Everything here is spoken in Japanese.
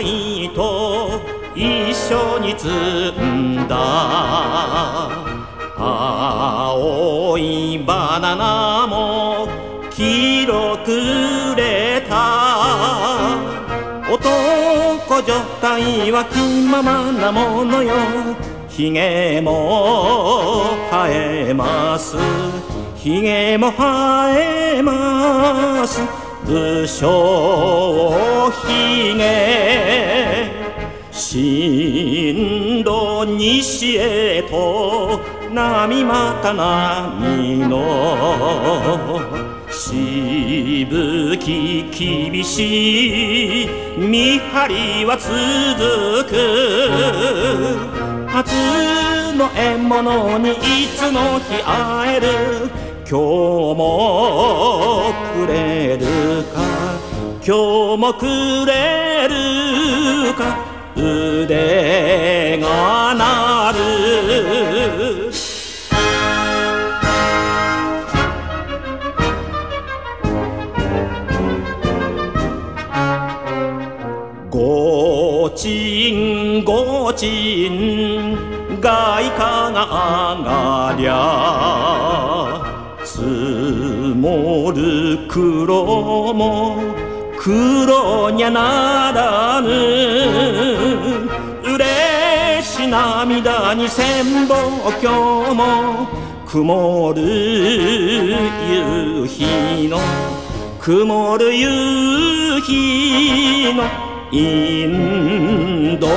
いと一緒に積んだ。青いバナナも黄色くれた。男女体は気ままなものよ。ひげも生えます。ひげも生えます。武将ひげ。進路西へと波また波の。しぶき厳しい見張りは続く。初の獲物にいつの日会える。今日も今日もくれるか？腕が鳴る。ごちんごちん外貨が上がりゃ積もる黒も苦労にゃならぬ嬉し涙に千本今日も曇る夕日の曇る夕日のインド。